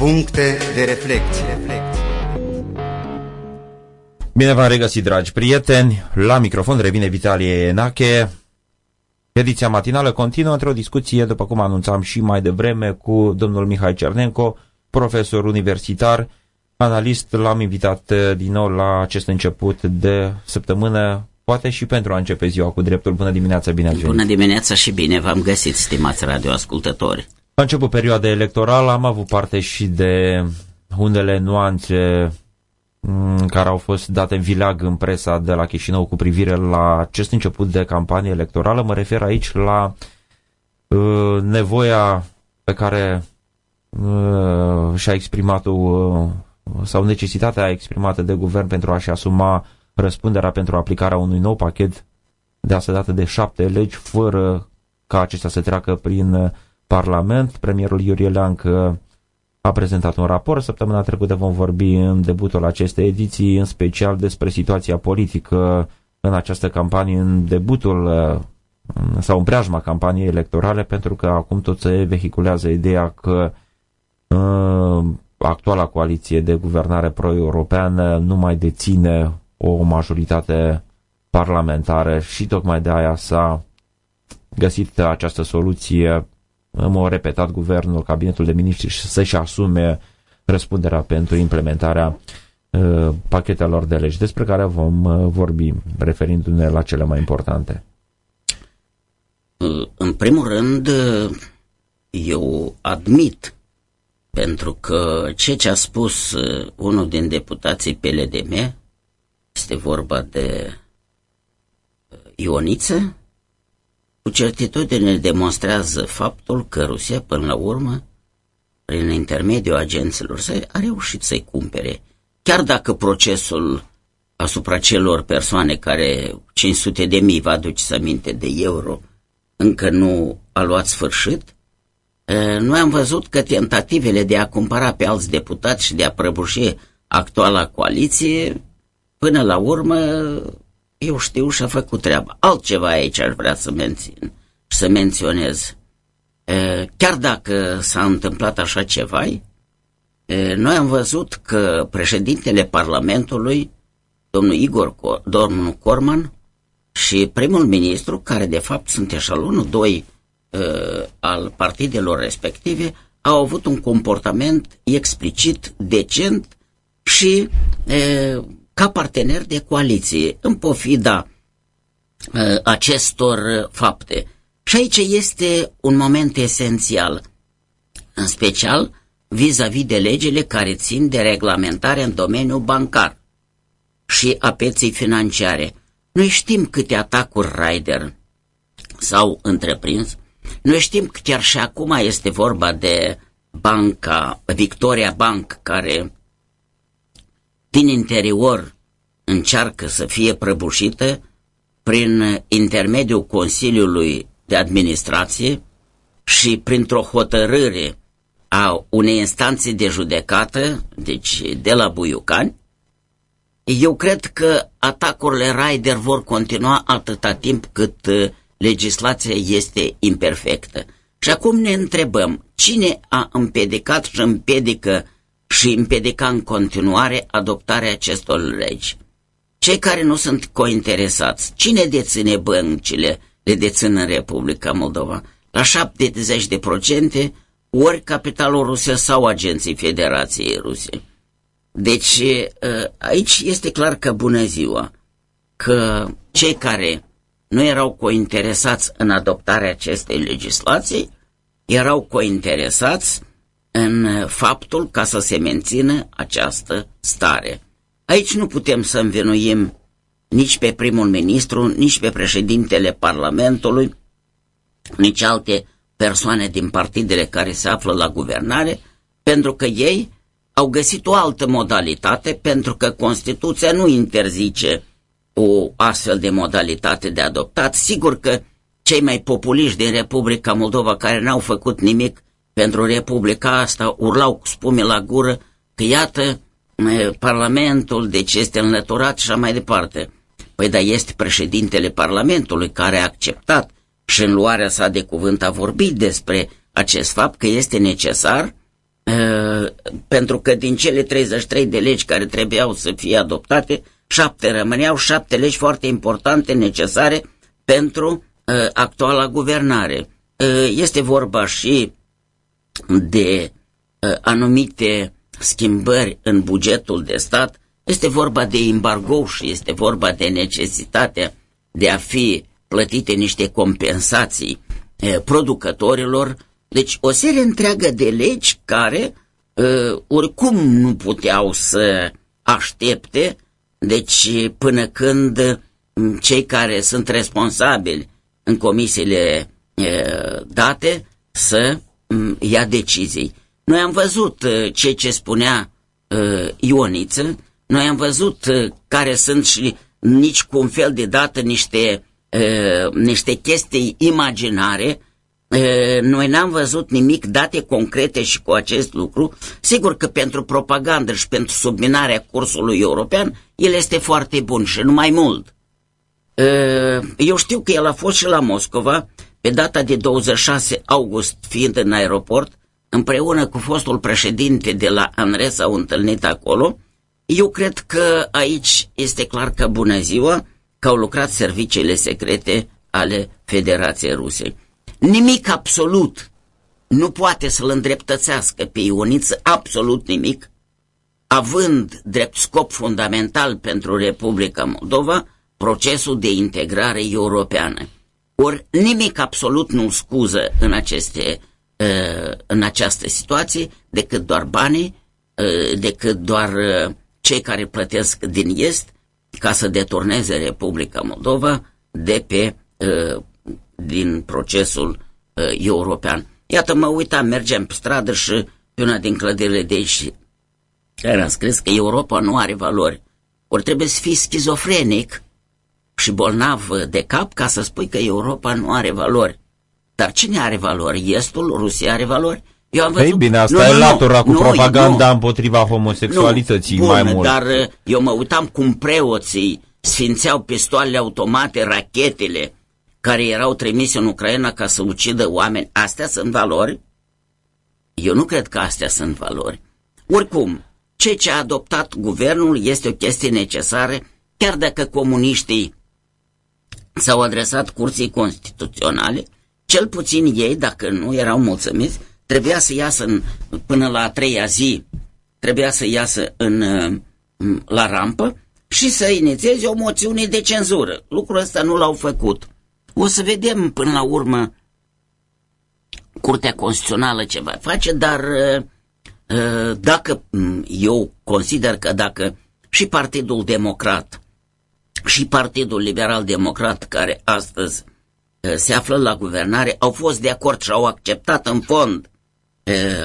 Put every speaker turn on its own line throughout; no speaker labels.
Puncte de reflecție.
Bine v-am regăsit, dragi prieteni. La microfon revine Vitalie Enache. Ediția matinală continuă într-o discuție, după cum anunțam și mai devreme, cu domnul Mihai Cernenco, profesor universitar, analist. L-am invitat eh, din nou la acest început de săptămână, poate și pentru a începe ziua cu dreptul. Bună dimineața, bine ați venit.
Bună dimineața și bine v-am găsit, stimați radioascultători.
La început perioada electorală am avut parte și de unele nuanțe mm, care au fost date în vileag în presa de la Chișinău cu privire la acest început de campanie electorală. Mă refer aici la uh, nevoia pe care uh, și-a exprimat-o uh, sau necesitatea exprimată de guvern pentru a-și asuma răspunderea pentru aplicarea unui nou pachet de asta dată de șapte legi fără ca acestea să treacă prin uh, Parlament. Premierul Iurie Leancă a prezentat un raport. Săptămâna trecută vom vorbi în debutul acestei ediții, în special despre situația politică în această campanie, în debutul sau în preajma campaniei electorale, pentru că acum tot se vehiculează ideea că uh, actuala coaliție de guvernare pro-europeană nu mai deține o majoritate parlamentară și tocmai de aia s-a găsit această soluție m-a repetat guvernul, cabinetul de miniștri să-și asume răspunderea pentru implementarea uh, pachetelor de legi, despre care vom uh, vorbi, referindu-ne la cele mai importante.
Uh, în primul rând, eu admit, pentru că ce ce a spus unul din deputații PLDM, este vorba de Ioniță, cu certitudine demonstrează faptul că Rusia, până la urmă, prin intermediul agenților săi, a reușit să-i cumpere. Chiar dacă procesul asupra celor persoane care 500 de mii, vă aduceți aminte, de euro, încă nu a luat sfârșit, noi am văzut că tentativele de a cumpăra pe alți deputați și de a prăbuși actuala coaliție, până la urmă eu știu și a făcut treaba. Altceva aici aș vrea să mențin, să menționez. Chiar dacă s-a întâmplat așa ceva, noi am văzut că președintele Parlamentului, domnul Igor, domnul Corman și primul ministru, care de fapt sunt eșalonul doi al partidelor respective, au avut un comportament explicit, decent și ca partener de coaliție, în pofida uh, acestor fapte. Și aici este un moment esențial, în special vis-a-vis -vis de legile care țin de reglementare în domeniul bancar și a pieței financiare. Noi știm câte atacuri Rider s-au întreprins, noi știm că chiar și acum este vorba de banca Victoria Bank, care din interior încearcă să fie prăbușită prin intermediul Consiliului de Administrație și printr-o hotărâre a unei instanțe de judecată, deci de la Buiucani, eu cred că atacurile Raider vor continua atâta timp cât uh, legislația este imperfectă. Și acum ne întrebăm, cine a împiedicat și împiedică și împiedica în continuare adoptarea acestor legi. Cei care nu sunt cointeresați, cine deține băncile, le dețin în Republica Moldova? La 70 de procente, ori capitalul rusesc sau agenții Federației Ruse. Deci aici este clar că bună ziua, că cei care nu erau cointeresați în adoptarea acestei legislații, erau cointeresați în faptul ca să se mențină această stare. Aici nu putem să învinuim nici pe primul ministru, nici pe președintele Parlamentului, nici alte persoane din partidele care se află la guvernare, pentru că ei au găsit o altă modalitate, pentru că Constituția nu interzice o astfel de modalitate de adoptat. Sigur că cei mai populiști din Republica Moldova care n-au făcut nimic pentru Republica asta urlau cu spume la gură că iată Parlamentul, deci este înlăturat și așa mai departe. Păi dar este președintele Parlamentului care a acceptat și în luarea sa de cuvânt a vorbit despre acest fapt că este necesar pentru că din cele 33 de legi care trebuiau să fie adoptate, șapte rămâneau, șapte legi foarte importante, necesare pentru actuala guvernare. Este vorba și de anumite schimbări în bugetul de stat, este vorba de embargo și este vorba de necesitatea de a fi plătite niște compensații producătorilor, deci o serie întreagă de legi care oricum nu puteau să aștepte, deci până când cei care sunt responsabili în comisiile date să ia decizii. Noi am văzut ce ce spunea Ioniță, noi am văzut care sunt și nici cu un fel de dată niște niște chestii imaginare, noi n-am văzut nimic date concrete și cu acest lucru. Sigur că pentru propagandă și pentru subminarea cursului european, el este foarte bun și nu mai mult. Eu știu că el a fost și la Moscova, pe data de 26 august, fiind în aeroport, împreună cu fostul președinte de la ANRES au întâlnit acolo. Eu cred că aici este clar că bună ziua, că au lucrat serviciile secrete ale Federației Ruse. Nimic absolut nu poate să-l îndreptățească pe Ioniță, absolut nimic, având drept scop fundamental pentru Republica Moldova procesul de integrare europeană. Ori nimic absolut nu scuză în, aceste, în această situație decât doar banii, decât doar cei care plătesc din est ca să deturneze Republica Moldova de pe din procesul european. Iată, mă uitam, mergem pe stradă și pe una din clădirile de aici care a scris că Europa nu are valori. Ori trebuie să fii schizofrenic și bolnav de cap ca să spui că Europa nu are valori. Dar cine are valori? Estul? Rusia are valori?
Eu am văzut... Ei bine, asta nu, e latura cu nu, propaganda nu, împotriva homosexualității nu, bun, mai mult.
dar uh, eu mă uitam cum preoții sfințeau pistoalele automate, rachetele care erau trimise în Ucraina ca să ucidă oameni. Astea sunt valori? Eu nu cred că astea sunt valori. Oricum, ce ce a adoptat guvernul este o chestie necesară, chiar dacă comuniștii s-au adresat curții constituționale, cel puțin ei, dacă nu erau mulțumiți, trebuia să iasă în, până la a treia zi, trebuia să iasă în, la rampă și să inițieze o moțiune de cenzură. Lucrul ăsta nu l-au făcut. O să vedem până la urmă Curtea Constituțională ce va face, dar dacă eu consider că dacă și Partidul Democrat și Partidul Liberal Democrat, care astăzi se află la guvernare, au fost de acord și au acceptat în fond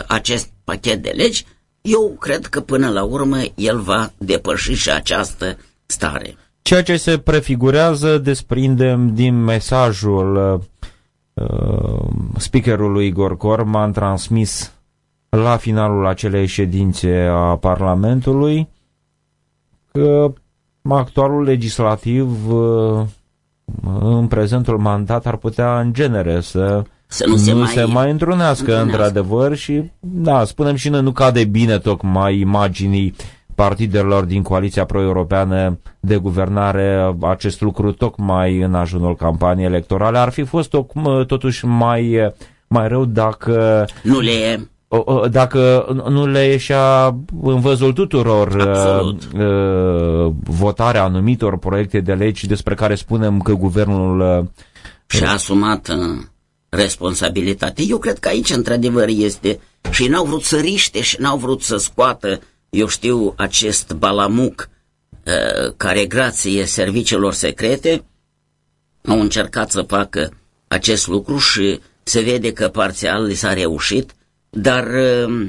acest pachet de legi, eu cred că până la urmă el va depăși și această stare.
Ceea ce se prefigurează desprindem din mesajul uh, speakerului Igor Corman transmis la finalul acelei ședințe a Parlamentului că actualul legislativ uh, în prezentul mandat ar putea în genere să,
să nu, se, nu mai,
se mai întrunească într-adevăr și da, spunem și noi, nu cade bine tocmai imaginii partidelor din coaliția pro-europeană de guvernare acest lucru tocmai în ajunul campaniei electorale. Ar fi fost totuși mai, mai rău dacă...
Nu le
dacă nu le ieșea în văzul tuturor uh, uh, votarea anumitor proiecte de legi despre care spunem că guvernul uh,
și-a asumat uh, responsabilitate. Eu cred că aici într-adevăr este și n-au vrut să riște și n-au vrut să scoată eu știu, acest balamuc uh, care grație serviciilor secrete au încercat să facă acest lucru și se vede că parțial li s-a reușit, dar uh,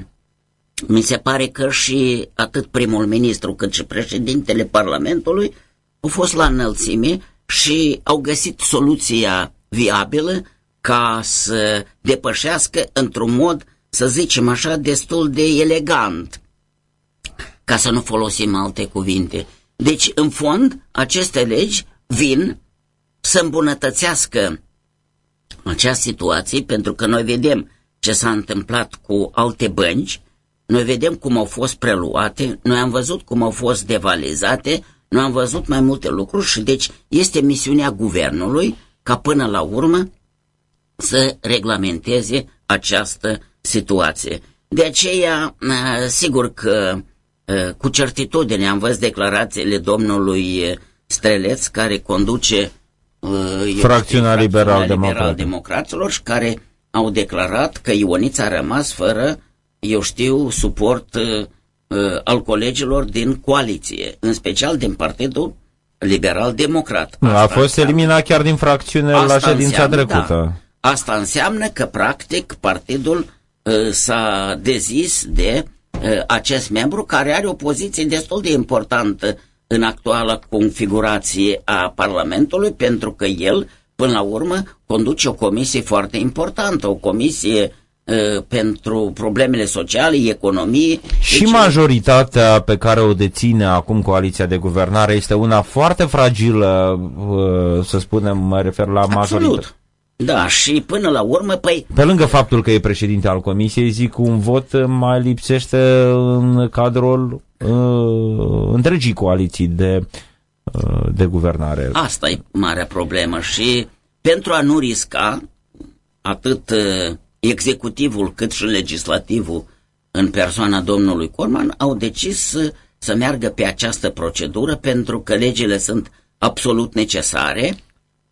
mi se pare că și atât primul ministru cât și președintele Parlamentului au fost la înălțime și au găsit soluția viabilă ca să depășească într-un mod, să zicem așa, destul de elegant ca să nu folosim alte cuvinte. Deci, în fond, aceste legi vin să îmbunătățească acea situație, pentru că noi vedem ce s-a întâmplat cu alte bănci noi vedem cum au fost preluate, noi am văzut cum au fost devalizate, noi am văzut mai multe lucruri și deci este misiunea guvernului ca până la urmă să reglementeze această situație. De aceea, sigur că cu certitudine am văzut declarațiile domnului Streleț, care conduce
fracțiunea liberal-democraților
liberal și care au declarat că Ionița a rămas fără, eu știu, suport uh, al colegilor din coaliție, în special din Partidul Liberal-Democrat.
A fost eliminat chiar din fracțiune la ședința înseamnă, trecută.
Da, asta înseamnă că, practic, partidul uh, s-a dezis de uh, acest membru care are o poziție destul de importantă în actuala configurație a Parlamentului, pentru că el, până la urmă, conduce o comisie foarte importantă, o comisie uh, pentru problemele sociale, economie.
Și deci, majoritatea pe care o deține acum coaliția de guvernare este una foarte fragilă, uh, să spunem, mă refer la majoritate.
Da, și până la urmă, păi...
Pe lângă faptul că e președinte al comisiei, zic, un vot mai lipsește în cadrul uh, întregii coaliții de, uh, de guvernare.
Asta e marea problemă și pentru a nu risca atât uh, executivul cât și legislativul în persoana domnului Corman au decis să, să meargă pe această procedură pentru că legile sunt absolut necesare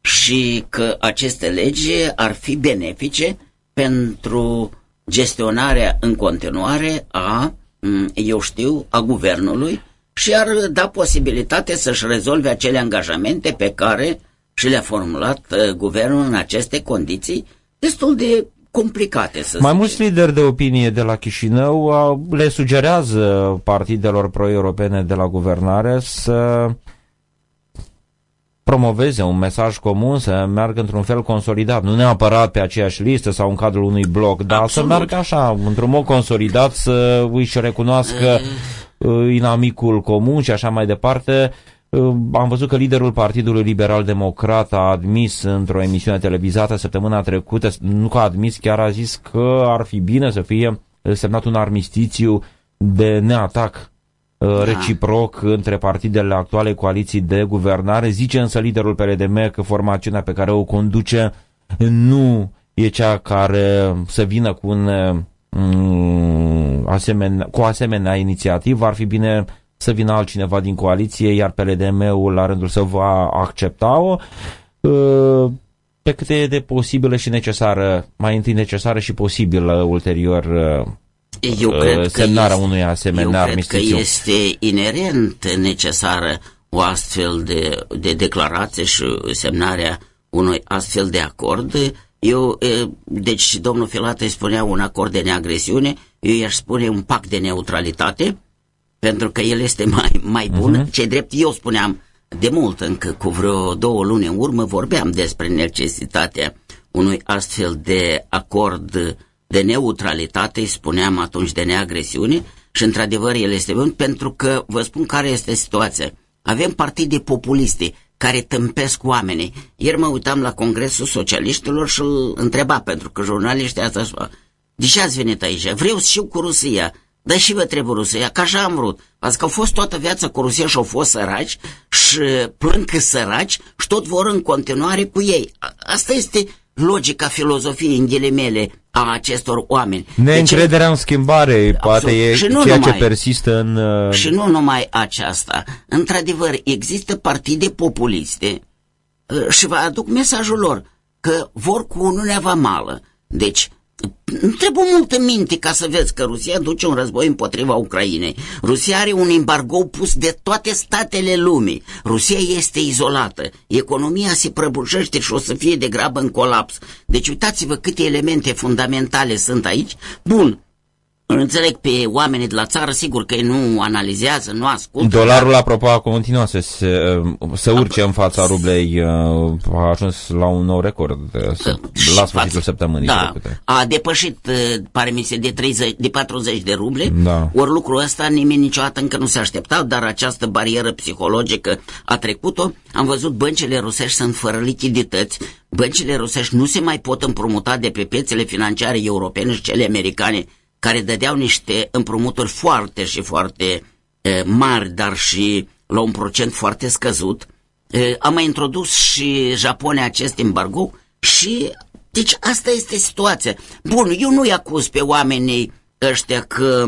și că aceste legi ar fi benefice pentru gestionarea în continuare a, mm, eu știu, a guvernului și ar da posibilitate să-și rezolve acele angajamente pe care și le-a formulat uh, guvernul în aceste condiții destul de complicate, să
Mai mulți lideri de opinie de la Chișinău le sugerează partidelor pro-europene de la guvernare să promoveze un mesaj comun, să meargă într-un fel consolidat, nu neapărat pe aceeași listă sau în cadrul unui bloc, dar Absolut. să meargă așa, într-un mod consolidat, să își recunoască uh, inamicul comun și așa mai departe. Uh, am văzut că liderul Partidului Liberal Democrat a admis într-o emisiune televizată săptămâna trecută, nu că a admis, chiar a zis că ar fi bine să fie semnat un armistițiu de neatac Uh, da. reciproc între partidele actuale coaliții de guvernare. Zice însă liderul PRDM că formațiunea pe care o conduce nu e cea care să vină cu un mm, asemenea, cu o asemenea inițiativă. Ar fi bine să vină altcineva din coaliție, iar PLDM-ul la rândul să va accepta-o uh, pe cât e de posibilă și necesară, mai întâi necesară și posibilă ulterior uh,
eu uh, cred
semnarea că unui asemenea
eu cred că este inerent necesară o astfel de, de declarație și semnarea unui astfel de acord. Eu, deci domnul Filate spunea un acord de neagresiune, eu i-aș spune un pact de neutralitate, pentru că el este mai, mai bun. Uh-huh. Ce drept eu spuneam de mult, încă cu vreo două luni în urmă, vorbeam despre necesitatea unui astfel de acord de neutralitate, spuneam atunci de neagresiune și într-adevăr el este bun pentru că vă spun care este situația. Avem partide populiste care tâmpesc oamenii. Ieri mă uitam la Congresul Socialiștilor și îl întreba, pentru că jurnaliștii asta spun, de ce ați venit aici? Vreau și eu cu Rusia. Dar și vă trebuie Rusia, că așa am vrut. Azi că au fost toată viața cu Rusia și au fost săraci și plâng că săraci și tot vor în continuare cu ei. Asta este logica filozofiei în ghilimele a acestor oameni.
Neîncrederea deci, în schimbare, poate e și nu ceea numai, ce persistă în... Uh...
Și nu numai aceasta. Într-adevăr, există partide populiste uh, și vă aduc mesajul lor că vor cu Uniunea Vamală. Deci, nu trebuie multă minte ca să vezi că Rusia duce un război împotriva Ucrainei. Rusia are un embargo pus de toate statele lumii. Rusia este izolată. Economia se prăbușește și o să fie de grabă în colaps. Deci uitați-vă câte elemente fundamentale sunt aici. Bun, Înțeleg pe oamenii de la țară, sigur că ei nu analizează, nu ascultă.
Dolarul, dar... apropo, a continuat să, se, să urce în fața rublei, uh, a ajuns la un nou record uh, la sfârșitul față, săptămânii.
Da, a depășit, uh, pare mi se, de, 30, de 40 de ruble, da. ori lucrul ăsta nimeni niciodată încă nu se aștepta, dar această barieră psihologică a trecut-o. Am văzut băncile rusești sunt fără lichidități, băncile rusești nu se mai pot împrumuta de pe piețele financiare europene și cele americane, care dădeau niște împrumuturi foarte și foarte uh, mari, dar și la un procent foarte scăzut. Uh, am mai introdus și Japonia acest embargo și deci asta este situația. Bun, eu nu-i acuz pe oamenii ăștia că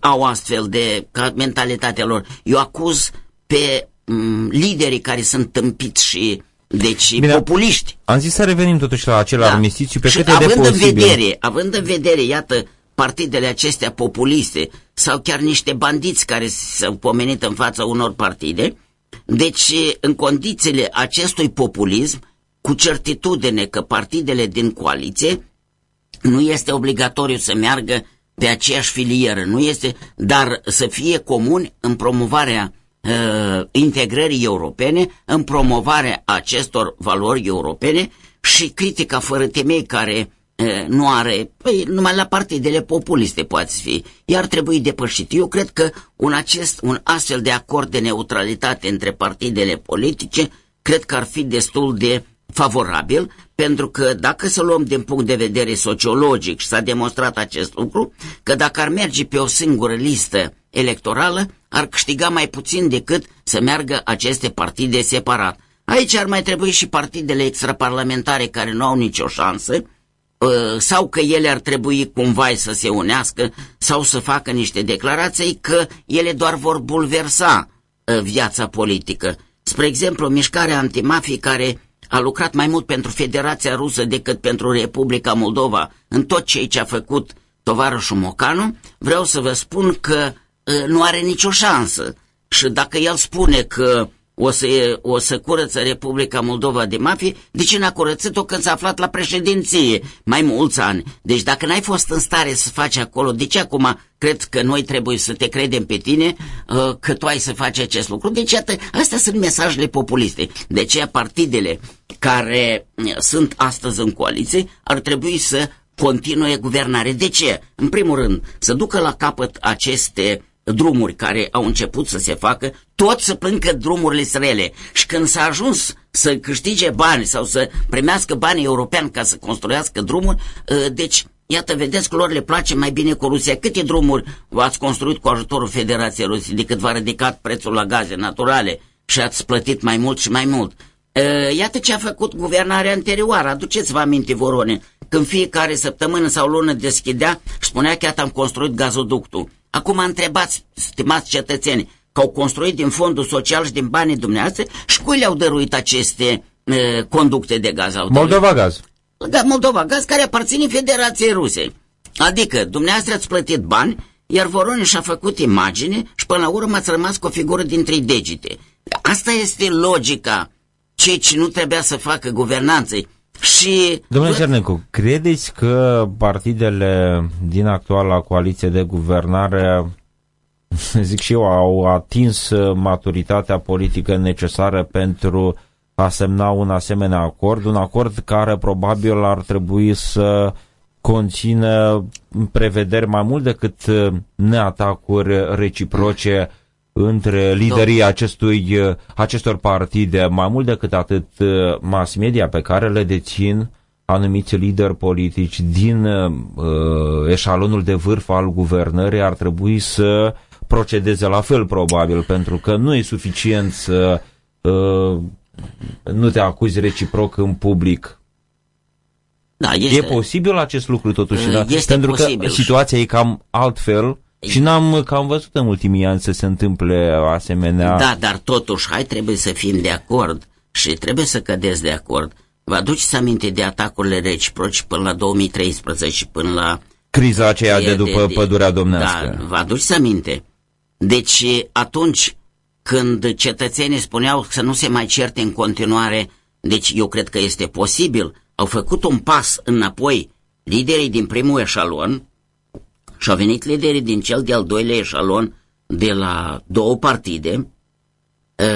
au astfel de ca mentalitatea lor. Eu acuz pe m, liderii care sunt tâmpiți și deci Bine, populiști.
Am zis să revenim totuși la acel da. armistițiu pe
și
câte
având
de posibil.
în vedere, având în vedere, iată, partidele acestea populiste sau chiar niște bandiți care s-au pomenit în fața unor partide, deci în condițiile acestui populism, cu certitudine că partidele din coaliție nu este obligatoriu să meargă pe aceeași filieră, nu este, dar să fie comuni în promovarea uh, integrării europene, în promovarea acestor valori europene și critica fără temei care uh, nu are, păi, numai la partidele populiste poate fi, iar trebuie depășit. Eu cred că un, acest, un astfel de acord de neutralitate între partidele politice cred că ar fi destul de favorabil, pentru că dacă să luăm din punct de vedere sociologic și s-a demonstrat acest lucru, că dacă ar merge pe o singură listă electorală, ar câștiga mai puțin decât să meargă aceste partide separat. Aici ar mai trebui și partidele extraparlamentare care nu au nicio șansă, ă, sau că ele ar trebui cumva să se unească sau să facă niște declarații că ele doar vor bulversa ă, viața politică. Spre exemplu, mișcarea antimafii care a lucrat mai mult pentru Federația Rusă decât pentru Republica Moldova în tot ceea ce a făcut tovarășul Mocanu, vreau să vă spun că uh, nu are nicio șansă. Și dacă el spune că o să, o să curăță Republica Moldova de mafie, de ce n-a curățit-o când s-a aflat la președinție mai mulți ani? Deci dacă n-ai fost în stare să faci acolo, de ce acum cred că noi trebuie să te credem pe tine uh, că tu ai să faci acest lucru? Deci iată, astea sunt mesajele populiste. De ce partidele care uh, sunt astăzi în coaliție ar trebui să continue guvernare. De ce? În primul rând, să ducă la capăt aceste drumuri care au început să se facă, tot să plâncă drumurile rele. Și când s-a ajuns să câștige bani sau să primească bani europeni ca să construiască drumuri, ă, deci Iată, vedeți că lor le place mai bine cu Rusia. Câte drumuri v-ați construit cu ajutorul Federației Rusiei decât v-a ridicat prețul la gaze naturale și ați plătit mai mult și mai mult? Ă, iată ce a făcut guvernarea anterioară. Aduceți-vă aminte, Vorone, când fiecare săptămână sau lună deschidea și spunea că iată am construit gazoductul. Acum întrebați, stimați cetățeni, că au construit din fondul social și din banii dumneavoastră și cui le-au dăruit aceste uh, conducte de gaz? Au
Moldova Gaz.
Da, Moldova Gaz, care aparține Federației Ruse. Adică, dumneavoastră ați plătit bani, iar Voronin și-a făcut imagine și până la urmă ați rămas cu o figură din trei degete. Asta este logica, ceea ce nu trebuia să facă guvernanței. Și...
Domnule Cernecu, credeți că partidele din actuala coaliție de guvernare, zic și eu, au atins maturitatea politică necesară pentru a semna un asemenea acord, un acord care probabil ar trebui să conțină prevederi mai mult decât neatacuri reciproce între liderii acestui, acestor partide, mai mult decât atât mass media pe care le dețin anumiți lideri politici din uh, eșalonul de vârf al guvernării ar trebui să procedeze la fel probabil, pentru că nu e suficient să uh, nu te acuzi reciproc în public.
Da, este,
e posibil acest lucru totuși,
uh,
da?
este
pentru
posibil.
că situația e cam altfel și n-am cam văzut în ultimii ani să se întâmple asemenea...
Da, dar totuși, hai, trebuie să fim de acord și trebuie să cădeți de acord. Vă aduceți aminte de atacurile reciproci până la 2013 și până la...
Criza aceea de, de după de, pădurea domnească.
Da, vă aduceți aminte. Deci atunci când cetățenii spuneau să nu se mai certe în continuare, deci eu cred că este posibil, au făcut un pas înapoi liderii din primul eșalon, și au venit liderii din cel de-al doilea eșalon de la două partide.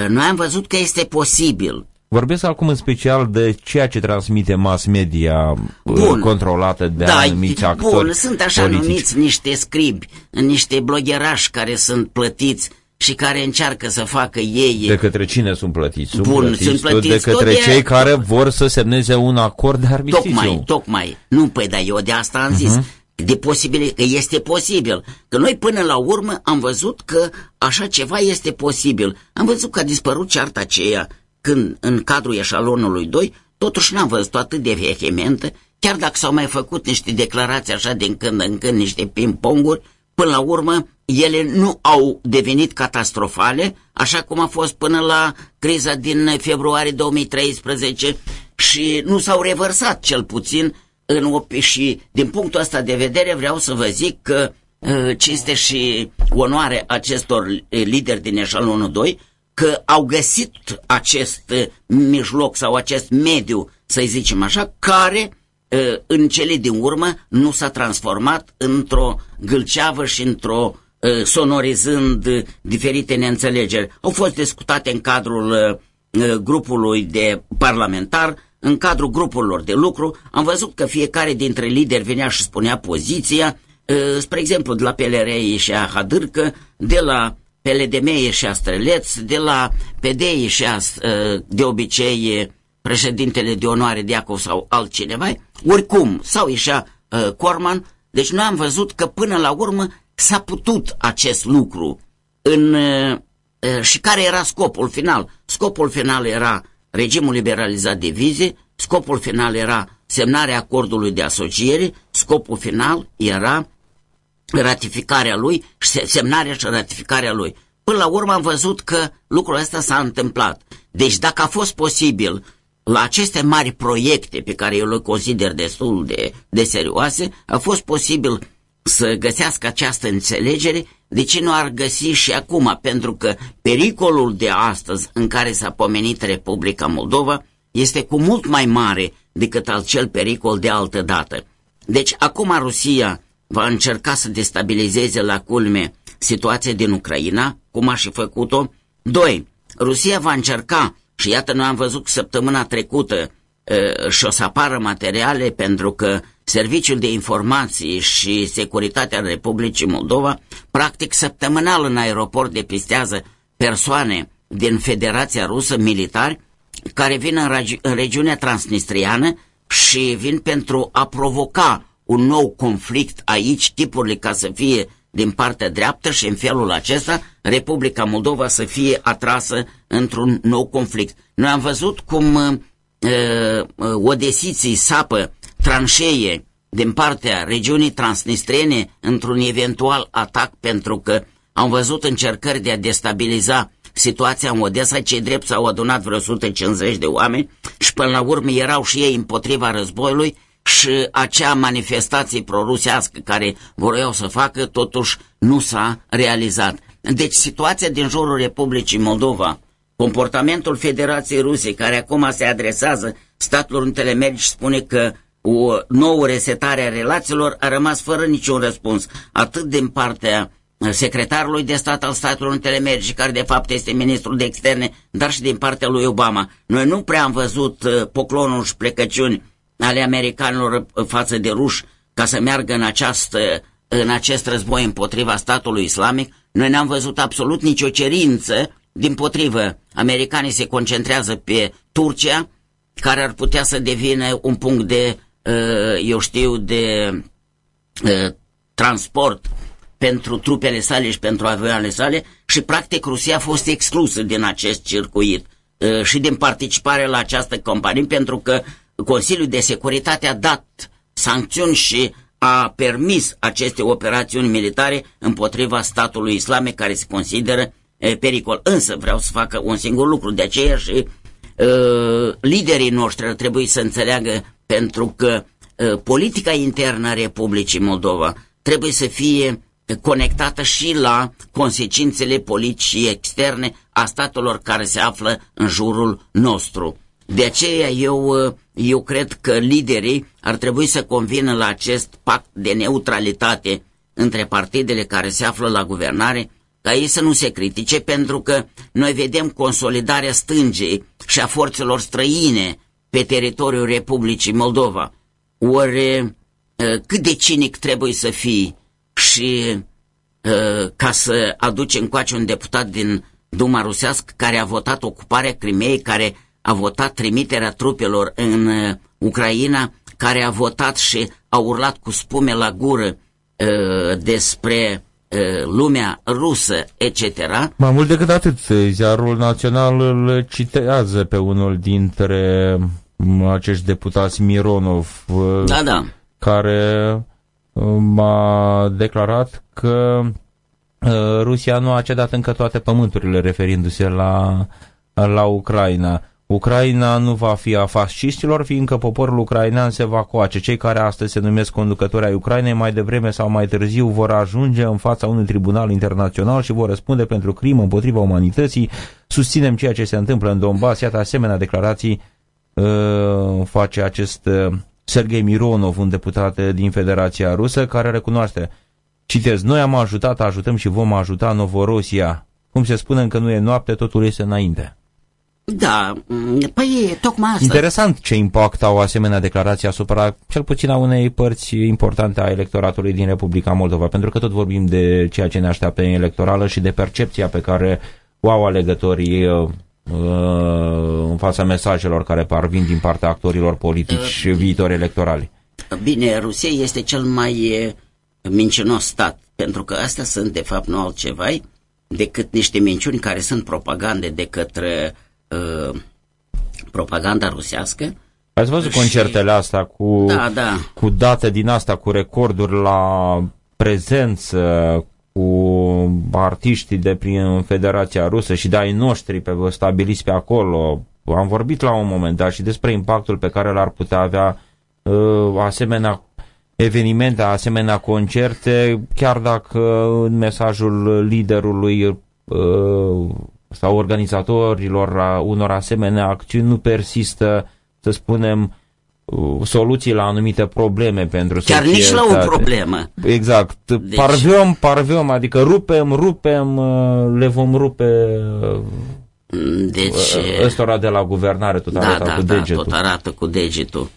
Noi am văzut că este posibil.
Vorbesc acum în special de ceea ce transmite mass media bun. controlată de da, anumiți actori
Bun, sunt așa
politici.
numiți niște scribi, niște blogherași care sunt plătiți și care încearcă să facă ei...
De către cine sunt plătiți? Sunt
Bun,
plătiți,
sunt plătiți
de către
tot
cei
de...
care vor să semneze un acord de armistițiu.
Tocmai, tocmai. Nu, păi, dar eu de asta am zis. Uh-huh de posibil, că este posibil. Că noi până la urmă am văzut că așa ceva este posibil. Am văzut că a dispărut cearta aceea când în cadrul eșalonului 2, totuși n-am văzut atât de vehementă, chiar dacă s-au mai făcut niște declarații așa din când în când, niște ping-ponguri, până la urmă ele nu au devenit catastrofale, așa cum a fost până la criza din februarie 2013 și nu s-au revărsat cel puțin în opi și din punctul ăsta de vedere vreau să vă zic că uh, cinste și onoare acestor lideri din eșalonul 2 că au găsit acest mijloc sau acest mediu, să zicem așa, care uh, în cele din urmă nu s-a transformat într-o gâlceavă și într-o uh, sonorizând diferite neînțelegeri. Au fost discutate în cadrul grupului de parlamentar, în cadrul grupurilor de lucru, am văzut că fiecare dintre lideri venea și spunea poziția, spre exemplu, de la PLR ieșea Hadârcă, de la PLDM ieșea Streleț, de la PD ieșea de obicei președintele de onoare Diacov sau altcineva, oricum, sau ieșea Corman, deci noi am văzut că până la urmă s-a putut acest lucru în, și care era scopul final. Scopul final era regimul liberalizat de vize, scopul final era semnarea acordului de asociere, scopul final era ratificarea lui și semnarea și ratificarea lui. Până la urmă am văzut că lucrul ăsta s-a întâmplat. Deci dacă a fost posibil la aceste mari proiecte pe care eu le consider destul de, de serioase, a fost posibil să găsească această înțelegere, de ce nu ar găsi și acum? Pentru că pericolul de astăzi în care s-a pomenit Republica Moldova este cu mult mai mare decât al cel pericol de altă dată. Deci acum Rusia va încerca să destabilizeze la culme situația din Ucraina, cum a și făcut-o. Doi, Rusia va încerca, și iată noi am văzut săptămâna trecută și o să apară materiale pentru că Serviciul de Informații și Securitatea Republicii Moldova, practic săptămânal în aeroport depistează persoane din Federația Rusă, militari, care vin în, regi în regiunea transnistriană și vin pentru a provoca un nou conflict aici, tipurile ca să fie din partea dreaptă și în felul acesta Republica Moldova să fie atrasă într-un nou conflict. Noi am văzut cum uh, uh, odesiții sapă tranșee din partea regiunii transnistrene într-un eventual atac pentru că am văzut încercări de a destabiliza situația în Odessa, cei drept s-au adunat vreo 150 de oameni și până la urmă erau și ei împotriva războiului și acea manifestație prorusească care voreau să facă, totuși nu s-a realizat. Deci situația din jurul Republicii Moldova, comportamentul Federației Rusiei, care acum se adresează Statelor Unite și spune că o nouă resetare a relațiilor a rămas fără niciun răspuns, atât din partea secretarului de stat al Statelor Unite ale Americii, care de fapt este ministrul de externe, dar și din partea lui Obama. Noi nu prea am văzut uh, poclonul și plecăciuni ale americanilor uh, față de ruși ca să meargă în, această, în acest război împotriva statului islamic. Noi n-am văzut absolut nicio cerință, din potrivă, americanii se concentrează pe Turcia, care ar putea să devină un punct de, uh, eu știu, de transport pentru trupele sale și pentru avioanele sale și practic Rusia a fost exclusă din acest circuit și din participare la această companie pentru că Consiliul de Securitate a dat sancțiuni și a permis aceste operațiuni militare împotriva statului islamic care se consideră pericol. Însă vreau să facă un singur lucru, de aceea și uh, liderii noștri ar trebui să înțeleagă pentru că uh, politica internă a Republicii Moldova trebuie să fie conectată și la consecințele politicii externe a statelor care se află în jurul nostru. De aceea eu, eu cred că liderii ar trebui să convină la acest pact de neutralitate între partidele care se află la guvernare, ca ei să nu se critique, pentru că noi vedem consolidarea stângei și a forțelor străine pe teritoriul Republicii Moldova. Ori cât de cinic trebuie să fii și uh, ca să aduce încoace un deputat din Duma Rusească care a votat ocuparea Crimeei, care a votat trimiterea trupelor în uh, Ucraina, care a votat și au urlat cu spume la gură uh, despre uh, lumea rusă, etc.
Mai mult decât atât, ziarul național îl citează pe unul dintre acești deputați Mironov,
da, da.
care m-a declarat că Rusia nu a cedat încă toate pământurile referindu-se la, la Ucraina. Ucraina nu va fi a fascistilor, fiindcă poporul ucrainean se va coace. Cei care astăzi se numesc conducători ai Ucrainei, mai devreme sau mai târziu vor ajunge în fața unui tribunal internațional și vor răspunde pentru crimă împotriva umanității. Susținem ceea ce se întâmplă în Donbass. Iată asemenea declarații uh, face acest uh, Sergei Mironov, un deputat din Federația Rusă, care recunoaște, citez, noi am ajutat, ajutăm și vom ajuta Novorosia. Cum se spune că nu e noapte, totul este înainte.
Da, păi tocmai asta.
Interesant ce impact au asemenea declarații asupra, cel puțin a unei părți importante a electoratului din Republica Moldova, pentru că tot vorbim de ceea ce ne așteaptă în electorală și de percepția pe care o au alegătorii uh, uh în fața mesajelor care parvin din partea actorilor politici uh, viitori electorali.
Bine, Rusia este cel mai uh, mincinos stat, pentru că astea sunt de fapt nu altceva decât niște minciuni care sunt propagande de către uh, propaganda rusească.
Ați văzut și... concertele astea cu,
da, da.
cu date din asta, cu recorduri la prezență, cu artiștii de prin Federația Rusă și de ai noștri pe, stabiliți pe acolo. Am vorbit la un moment dat și despre impactul pe care l-ar putea avea uh, asemenea evenimente, asemenea concerte, chiar dacă în mesajul liderului uh, sau organizatorilor a unor asemenea acțiuni nu persistă, să spunem, uh, soluții la anumite probleme pentru
Chiar
societate.
nici la o problemă.
Exact. Deci... Parvem, parvem, adică rupem, rupem, uh, le vom rupe
deci,
uh, ăstora de la guvernare, tot da, arată
da,
cu
da,
degetul.
tot arată cu degetul.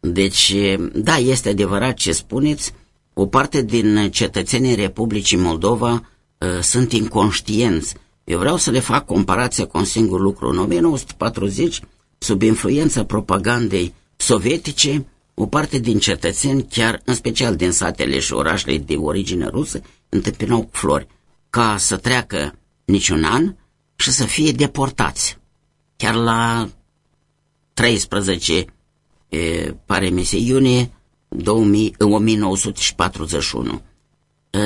Deci, da, este adevărat ce spuneți. O parte din cetățenii Republicii Moldova uh, sunt inconștienți eu vreau să le fac comparația cu un singur lucru. În 1940, sub influența propagandei sovietice, o parte din cetățeni, chiar în special din satele și orașele de origine rusă, întâmpinau cu flori, ca să treacă niciun an și să fie deportați. Chiar la 13, e, pare mi se, iunie 2000, 1941. E,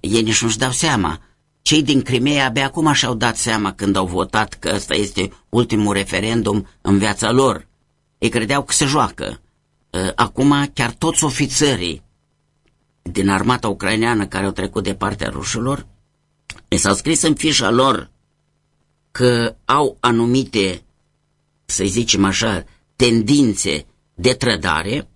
ei nici nu-și dau seama cei din Crimea abia acum și-au dat seama când au votat că ăsta este ultimul referendum în viața lor. Ei credeau că se joacă. Ă, acum chiar toți ofițerii din armata ucraineană care au trecut de partea rușilor, le s-au scris în fișa lor că au anumite, să zicem așa, tendințe de trădare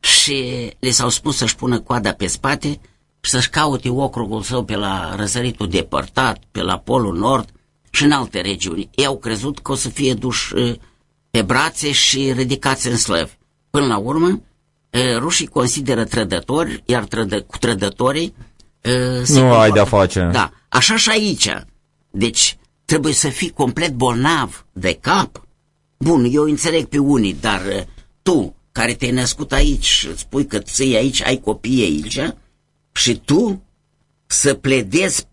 și le s-au spus să-și pună coada pe spate să-și caute ocrugul său pe la răsăritul depărtat, pe la Polul Nord și în alte regiuni. Ei au crezut că o să fie duși pe brațe și ridicați în slăvi. Până la urmă, rușii consideră trădători, iar trădă, cu trădătorii
se Nu ai de-a face.
Da, așa și aici. Deci, trebuie să fii complet bolnav de cap. Bun, eu înțeleg pe unii, dar tu, care te-ai născut aici și spui că ții aici, ai copii aici, și tu să pledezi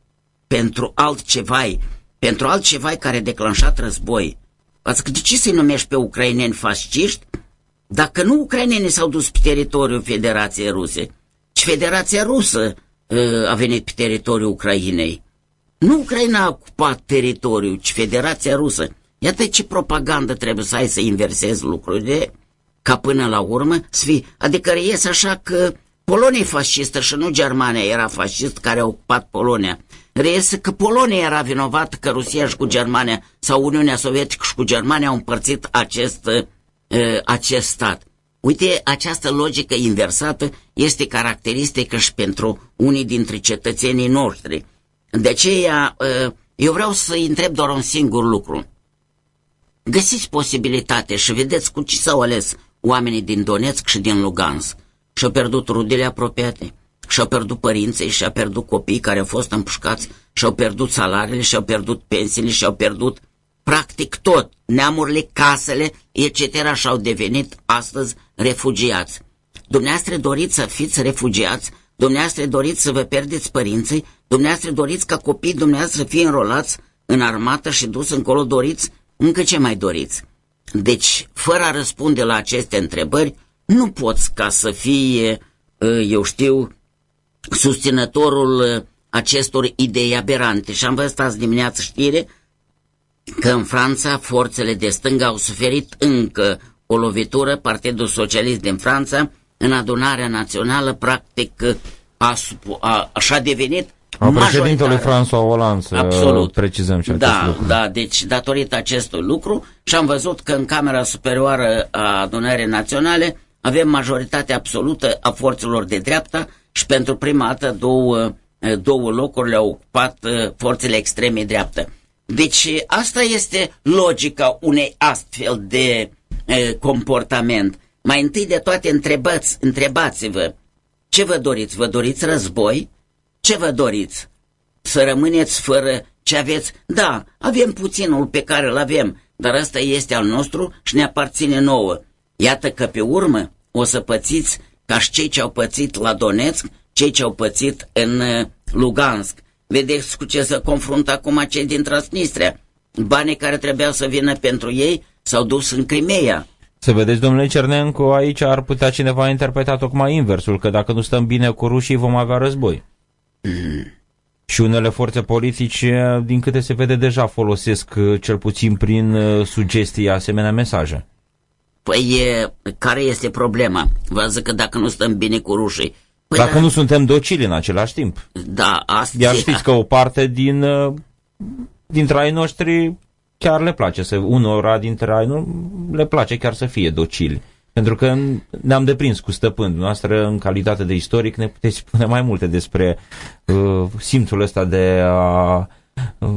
pentru altceva, pentru altceva care a declanșat război. Ați de ce să-i numești pe ucraineni fasciști? Dacă nu ucrainenii s-au dus pe teritoriul Federației Ruse, ci Federația Rusă uh, a venit pe teritoriul Ucrainei. Nu Ucraina a ocupat teritoriul, ci Federația Rusă. Iată ce propagandă trebuie să ai să inversezi lucrurile, ca până la urmă să fii... Adică ies așa că Polonia e fascistă și nu Germania era fascist care a ocupat Polonia. Reiese că Polonia era vinovată că Rusia și cu Germania sau Uniunea Sovietică și cu Germania au împărțit acest, uh, acest stat. Uite, această logică inversată este caracteristică și pentru unii dintre cetățenii noștri. De aceea, uh, eu vreau să-i întreb doar un singur lucru. Găsiți posibilitate și vedeți cu ce s-au ales oamenii din Donetsk și din Lugansk și-au pierdut rudele apropiate, și-au pierdut părinții, și-au pierdut copiii care au fost împușcați, și-au pierdut salariile, și-au pierdut pensiile, și-au pierdut practic tot, neamurile, casele, etc. și-au devenit astăzi refugiați. dumneavoastră doriți să fiți refugiați, dumneavoastră doriți să vă pierdeți părinții, dumneavoastră doriți ca copiii dumneavoastră să fie înrolați în armată și dus încolo, doriți încă ce mai doriți. Deci, fără a răspunde la aceste întrebări, nu poți ca să fie, eu știu, susținătorul acestor idei aberante. Și am văzut azi dimineață știre că în Franța forțele de stânga au suferit încă o lovitură, Partidul Socialist din Franța, în adunarea națională, practic, a, a, așa devenit
a președintelui François Hollande, să Absolut. precizăm și acest
da,
lucru.
Da, deci datorită acestui lucru și am văzut că în Camera Superioară a Adunării Naționale avem majoritatea absolută a forțelor de dreapta și pentru prima dată două, două locuri le-au ocupat uh, forțele extreme dreaptă. Deci asta este logica unei astfel de e, comportament. Mai întâi de toate întrebați, întrebați-vă ce vă doriți? Vă doriți război? Ce vă doriți? Să rămâneți fără ce aveți? Da, avem puținul pe care îl avem, dar ăsta este al nostru și ne aparține nouă. Iată că pe urmă o să pățiți ca și cei ce au pățit la Donetsk, cei ce au pățit în Lugansk. Vedeți cu ce se confruntă acum cei din Transnistria. Banii care trebuiau să vină pentru ei s-au dus în Crimea.
Să vedeți, domnule Cernencu, aici ar putea cineva interpreta tocmai inversul, că dacă nu stăm bine cu rușii vom avea război. Mm. Și unele forțe politice, din câte se vede, deja folosesc, cel puțin prin uh, sugestii, asemenea mesaje.
Păi, care este problema? Vă zic că dacă nu stăm bine cu rușii,
Păi Dacă da. nu suntem docili în același timp.
Da, asta
Iar știți că o parte din, uh, dintre ai noștri chiar le place să, unora dintre ai le place chiar să fie docili. Pentru că ne-am deprins cu stăpân. Noastră, în calitate de istoric, ne puteți spune mai multe despre uh, simțul ăsta de a uh,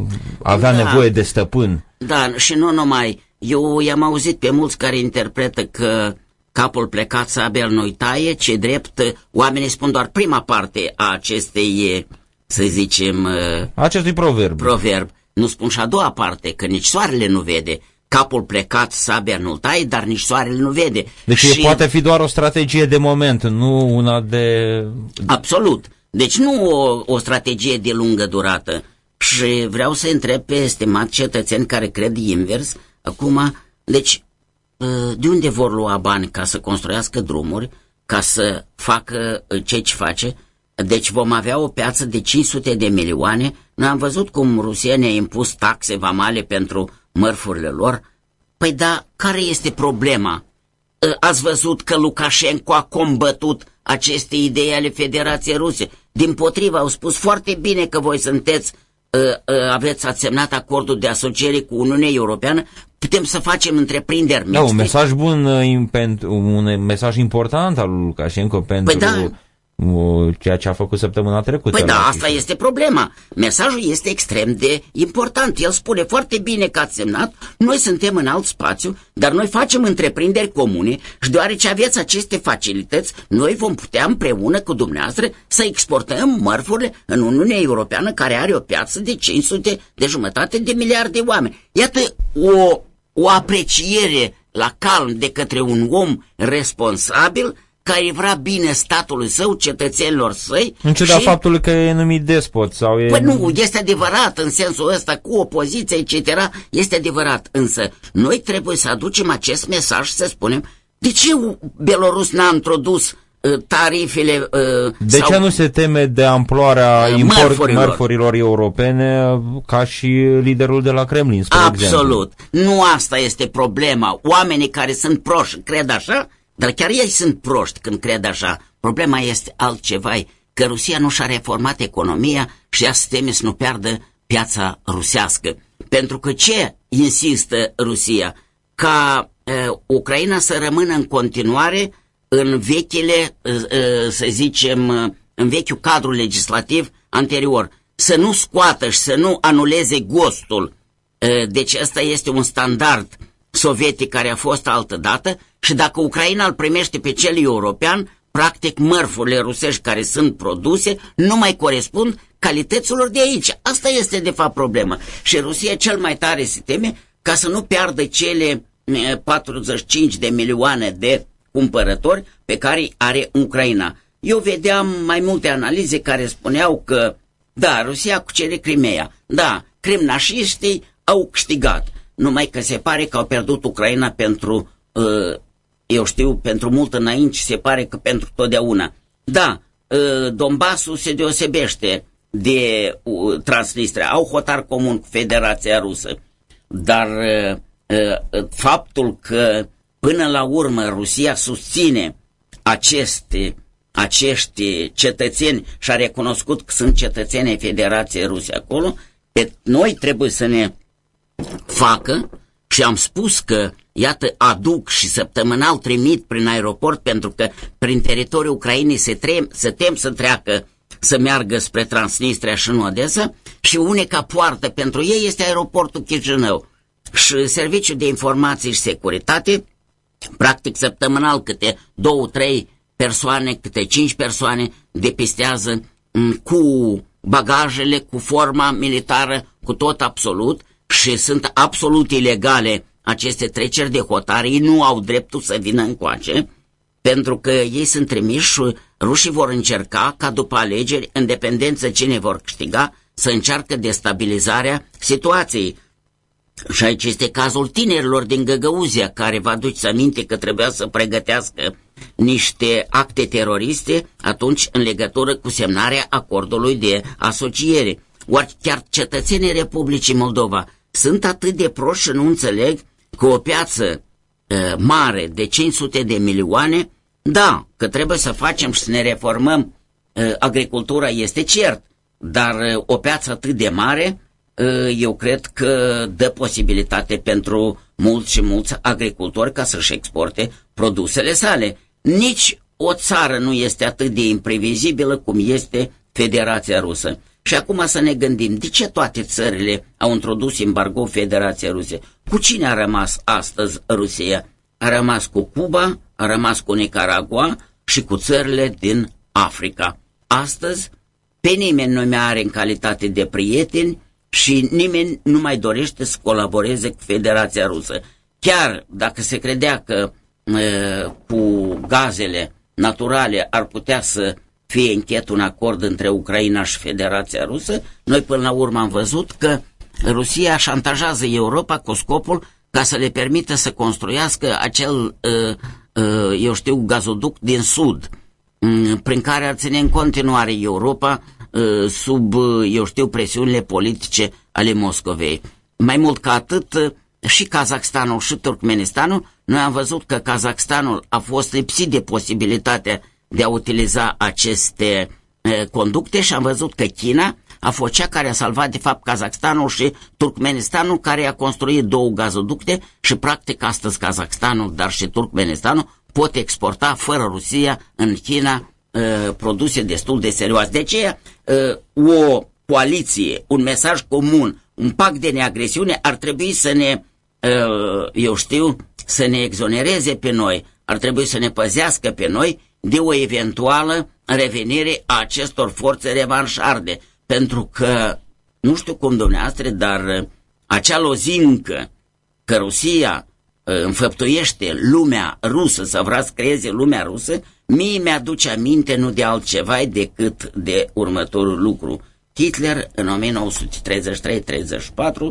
avea da. nevoie de stăpân.
Da, și nu numai. Eu i-am auzit pe mulți care interpretă că capul plecat sabia nu-i taie, ce drept oamenii spun doar prima parte a acestei, să zicem...
Acestui proverb.
Proverb. Nu spun și a doua parte, că nici soarele nu vede. Capul plecat, sabia nu-l taie, dar nici soarele nu vede.
Deci și... poate fi doar o strategie de moment, nu una de...
Absolut. Deci nu o, o strategie de lungă durată. Și vreau să întreb pe estimat cetățeni care cred invers, acum, deci Ă, de unde vor lua bani ca să construiască drumuri, ca să facă ă, ce ce face? Deci vom avea o piață de 500 de milioane. Noi am văzut cum Rusia ne-a impus taxe vamale pentru mărfurile lor. Păi da, care este problema? Ă, ați văzut că Lukashenko a combătut aceste idei ale Federației Ruse. Din potrivă, au spus foarte bine că voi sunteți aveți ați semnat acordul de asociere cu Uniunea Europeană putem să facem întreprinderi mixte.
Da, un mesaj bun, uh, un mesaj important al lui Lukashenko pentru păi da. Uh, ceea ce a făcut săptămâna trecută.
Păi da, asta și... este problema. Mesajul este extrem de important. El spune foarte bine că ați semnat, noi suntem în alt spațiu, dar noi facem întreprinderi comune și deoarece aveți aceste facilități, noi vom putea împreună cu dumneavoastră să exportăm mărfurile în Uniunea Europeană care are o piață de 500 de jumătate de miliarde de oameni. Iată o o apreciere la calm de către un om responsabil care vrea bine statului său, cetățenilor săi.
În ciuda și... faptului că e numit despot sau e...
Păi nu, este adevărat în sensul ăsta, cu opoziția, etc., este adevărat. Însă, noi trebuie să aducem acest mesaj și să spunem de ce Belarus n-a introdus Uh, tarifele...
Uh, de sau... ce nu se teme de amploarea uh, import mărfurilor. mărfurilor europene ca și liderul de la Kremlin, spre
Absolut.
Exemplu.
Nu asta este problema. Oamenii care sunt proști cred așa, dar chiar ei sunt proști când cred așa. Problema este altceva, că Rusia nu și-a reformat economia și ea se teme să nu piardă piața rusească. Pentru că ce insistă Rusia? Ca uh, Ucraina să rămână în continuare în vechile, ă, ă, să zicem, în vechiul cadru legislativ anterior, să nu scoată și să nu anuleze gostul. Ă, deci ăsta este un standard sovietic care a fost altă dată și dacă Ucraina îl primește pe cel european, practic mărfurile rusești care sunt produse nu mai corespund calităților de aici. Asta este de fapt problema. Și Rusia cel mai tare se teme ca să nu piardă cele 45 de milioane de cumpărători pe care are Ucraina. Eu vedeam mai multe analize care spuneau că, da, Rusia cucere Crimea, da, crimnașistii au câștigat, numai că se pare că au pierdut Ucraina pentru, uh, eu știu, pentru mult înainte și se pare că pentru totdeauna. Da, uh, Donbassul se deosebește de uh, Transnistria, au hotar comun cu Federația Rusă, dar faptul că până la urmă Rusia susține aceste acești cetățeni și a recunoscut că sunt cetățenii Federației Rusie acolo, pe noi trebuie să ne facă și am spus că, iată, aduc și săptămânal trimit prin aeroport pentru că prin teritoriul Ucrainei se, trem, se tem să treacă, să meargă spre Transnistria și în Odessa și unica poartă pentru ei este aeroportul Chișinău. Și Serviciul de Informații și Securitate, practic săptămânal câte două, trei persoane, câte cinci persoane depistează mm, cu bagajele, cu forma militară, cu tot absolut și sunt absolut ilegale aceste treceri de hotare, ei nu au dreptul să vină încoace, pentru că ei sunt trimiși și rușii vor încerca ca după alegeri, în dependență cine vor câștiga, să încearcă destabilizarea situației. Și aici este cazul tinerilor din Găgăuzia, care vă aduceți aminte că trebuia să pregătească niște acte teroriste atunci în legătură cu semnarea acordului de asociere. Oare chiar cetățenii Republicii Moldova sunt atât de proști și nu înțeleg că o piață uh, mare de 500 de milioane, da, că trebuie să facem și să ne reformăm uh, agricultura este cert, dar uh, o piață atât de mare eu cred că dă posibilitate pentru mulți și mulți agricultori ca să-și exporte produsele sale. Nici o țară nu este atât de imprevizibilă cum este Federația Rusă. Și acum să ne gândim, de ce toate țările au introdus embargo Federația Rusă? Cu cine a rămas astăzi Rusia? A rămas cu Cuba, a rămas cu Nicaragua și cu țările din Africa. Astăzi, pe nimeni nu mai are în calitate de prieteni și nimeni nu mai dorește să colaboreze cu Federația Rusă. Chiar dacă se credea că cu gazele naturale ar putea să fie închet un acord între Ucraina și Federația Rusă, noi până la urmă am văzut că Rusia șantajează Europa cu scopul ca să le permită să construiască acel, eu știu, gazoduct din sud, prin care ar ține în continuare Europa sub, eu știu, presiunile politice ale Moscovei. Mai mult ca atât, și Kazakhstanul și Turkmenistanul, noi am văzut că Kazakhstanul a fost lipsit de posibilitatea de a utiliza aceste e, conducte și am văzut că China a fost cea care a salvat de fapt Kazakhstanul și Turkmenistanul care a construit două gazoducte și practic astăzi Kazakhstanul, dar și Turkmenistanul pot exporta fără Rusia în China e, produse destul de serioase. De aceea e, o coaliție, un mesaj comun, un pact de neagresiune ar trebui să ne Uh, eu știu, să ne exonereze pe noi, ar trebui să ne păzească pe noi de o eventuală revenire a acestor forțe revanșarde, pentru că, nu știu cum dumneavoastră, dar acea lozincă că Rusia uh, înfăptuiește lumea rusă, să vrea să creeze lumea rusă, mie mi-aduce aminte nu de altceva decât de următorul lucru. Hitler, în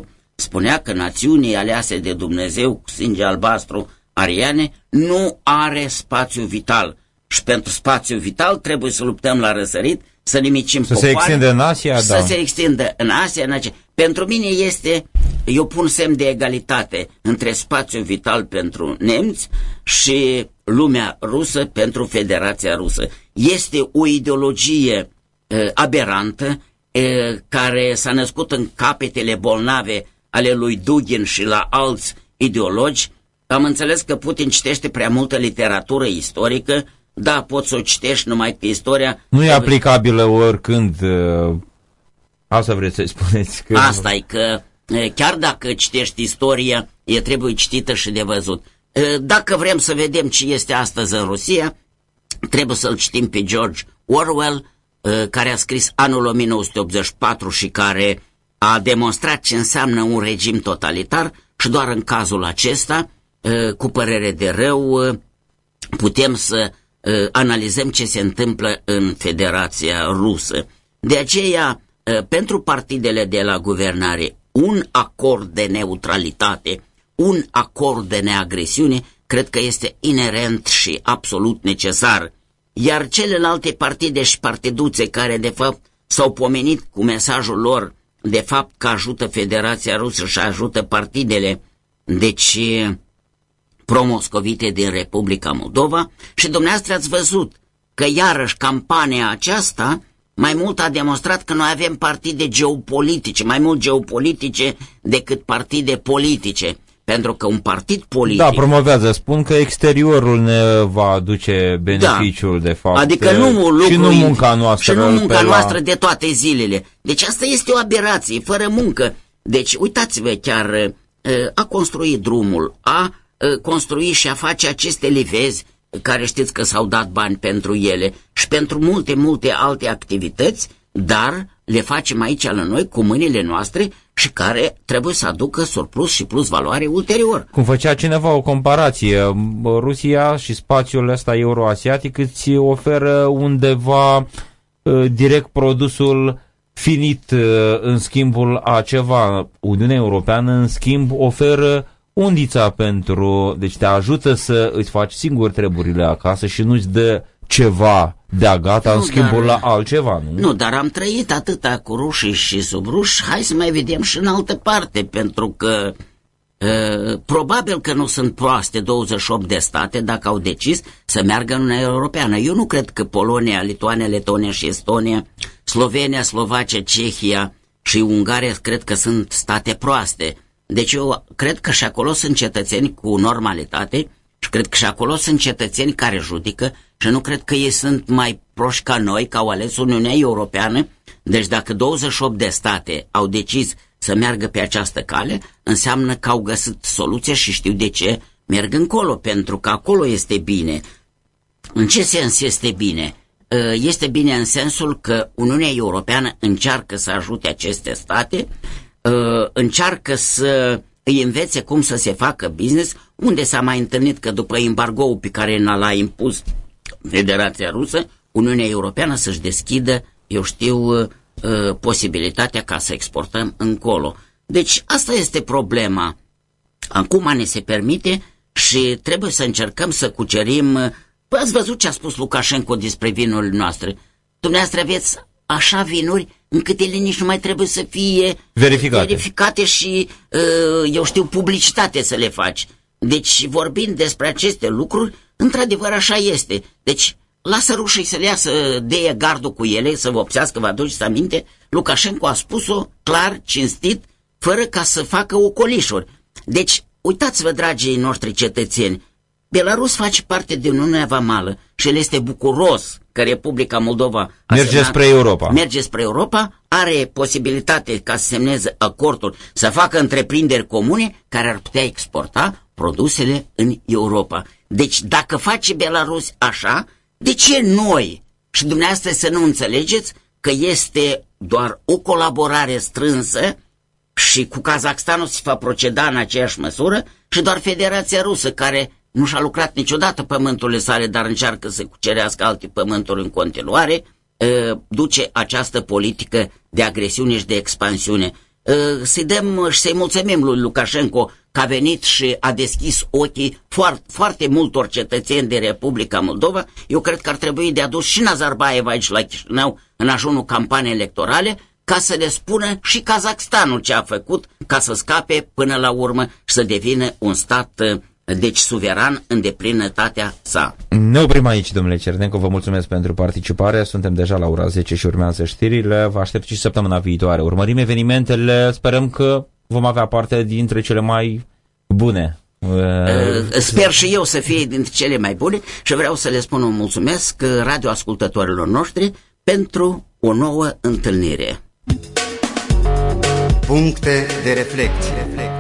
1933-34, spunea că națiunii alease de Dumnezeu cu sânge albastru ariane nu are spațiu vital și pentru spațiu vital trebuie să luptăm la răsărit, să nimicim
Să popoare, se extindă în Asia,
să
da.
se extindă în Asia, în Asia. Pentru mine este, eu pun semn de egalitate între spațiu vital pentru nemți și lumea rusă pentru Federația Rusă. Este o ideologie uh, aberantă uh, care s-a născut în capetele bolnave ale lui Dugin și la alți ideologi, am înțeles că Putin citește prea multă literatură istorică, da, poți să o citești numai pe istoria...
Nu e aplicabilă oricând, uh, asta vreți să spuneți.
Că... Asta e că chiar dacă citești istoria, e trebuie citită și de văzut. Dacă vrem să vedem ce este astăzi în Rusia, trebuie să-l citim pe George Orwell, care a scris anul 1984 și care a demonstrat ce înseamnă un regim totalitar și doar în cazul acesta, cu părere de rău, putem să uh, analizăm ce se întâmplă în Federația Rusă. De aceea, uh, pentru partidele de la guvernare, un acord de neutralitate, un acord de neagresiune, cred că este inerent și absolut necesar. Iar celelalte partide și partiduțe care, de fapt, s-au pomenit cu mesajul lor, de fapt, că ajută Federația Rusă și ajută partidele, deci promoscovite din Republica Moldova și dumneavoastră ați văzut că iarăși campania aceasta mai mult a demonstrat că noi avem partide geopolitice, mai mult geopolitice decât partide politice. Pentru că un partid politic...
Da, promovează. Spun că exteriorul ne va aduce beneficiul, da. de fapt.
Adică nu lucru,
și nu munca noastră.
Și nu munca noastră la... de toate zilele. Deci asta este o aberație, fără muncă. Deci, uitați-vă, chiar a construit drumul, a construi și a face aceste livezi care știți că s-au dat bani pentru ele și pentru multe, multe alte activități, dar le facem aici la noi cu mâinile noastre și care trebuie să aducă surplus și plus valoare ulterior.
Cum făcea cineva o comparație, Rusia și spațiul ăsta euroasiatic îți oferă undeva direct produsul finit în schimbul a ceva. Uniunea Europeană, în schimb, oferă undița pentru, deci te ajută să îți faci singur treburile acasă și nu-ți dă ceva de-a gata nu, în schimbul dar, la altceva, nu?
Nu, dar am trăit atâta cu rușii și sub ruși, hai să mai vedem și în altă parte, pentru că uh, probabil că nu sunt proaste 28 de state dacă au decis să meargă în Uniunea Europeană. Eu nu cred că Polonia, Lituania, Letonia și Estonia, Slovenia, Slovacia, Cehia și Ungaria cred că sunt state proaste. Deci eu cred că și acolo sunt cetățeni cu normalitate și cred că și acolo sunt cetățeni care judică și nu cred că ei sunt mai proști ca noi, că au ales Uniunea Europeană. Deci dacă 28 de state au decis să meargă pe această cale, înseamnă că au găsit soluție și știu de ce merg încolo, pentru că acolo este bine. În ce sens este bine? Ă, este bine în sensul că Uniunea Europeană încearcă să ajute aceste state uh, încearcă să îi învețe cum să se facă business, unde s-a mai întâlnit că după embargoul pe care l-a impus Federația Rusă, Uniunea Europeană să-și deschidă, eu știu, uh, posibilitatea ca să exportăm încolo. Deci asta este problema. Acum ne se permite și trebuie să încercăm să cucerim... Păi ați văzut ce a spus Lukashenko despre vinurile noastre. Dumneavoastră aveți așa vinuri încât ele nici nu mai trebuie să fie
verificate,
verificate și, uh, eu știu, publicitate să le faci. Deci, vorbind despre aceste lucruri, într-adevăr așa este. Deci, lasă rușii să le ia să deie gardul cu ele, să vopsească, vă aduceți aminte? Lukashenko a spus-o clar, cinstit, fără ca să facă ocolișuri. Deci, uitați-vă, dragii noștri cetățeni, Belarus face parte din Uniunea Vamală și el este bucuros că Republica Moldova
merge semnat, spre Europa.
Merge spre Europa, are posibilitate ca să semneze acorduri, să facă întreprinderi comune care ar putea exporta produsele în Europa. Deci dacă face Belarus așa, de ce noi și dumneavoastră să nu înțelegeți că este doar o colaborare strânsă și cu Kazakhstanul se va proceda în aceeași măsură și doar Federația Rusă care nu și-a lucrat niciodată pământurile sale, dar încearcă să cucerească alte pământuri în continuare, duce această politică de agresiune și de expansiune. Să-i dăm și să-i mulțumim lui Lukashenko că a venit și a deschis ochii foarte, foarte multor cetățeni de Republica Moldova. Eu cred că ar trebui de adus și Nazarbayev aici la Chișinău în ajunul campaniei electorale ca să le spună și Kazakhstanul ce a făcut ca să scape până la urmă și să devină un stat deci suveran în deplinătatea sa.
Ne oprim aici, domnule Cernenco, vă mulțumesc pentru participare, suntem deja la ora 10 și urmează știrile, vă aștept și săptămâna viitoare. Urmărim evenimentele, sperăm că vom avea parte dintre cele mai bune.
Uh, sper și eu să fie dintre cele mai bune și vreau să le spun un mulțumesc radioascultătorilor noștri pentru o nouă întâlnire.
Puncte de reflecție.